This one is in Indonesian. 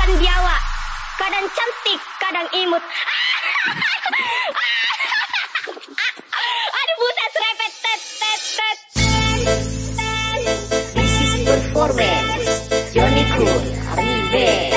makan biawa. Kadang cantik, kadang imut. Aduh buset serepet tet tet tet. This is performance Johnny Cool Army Band.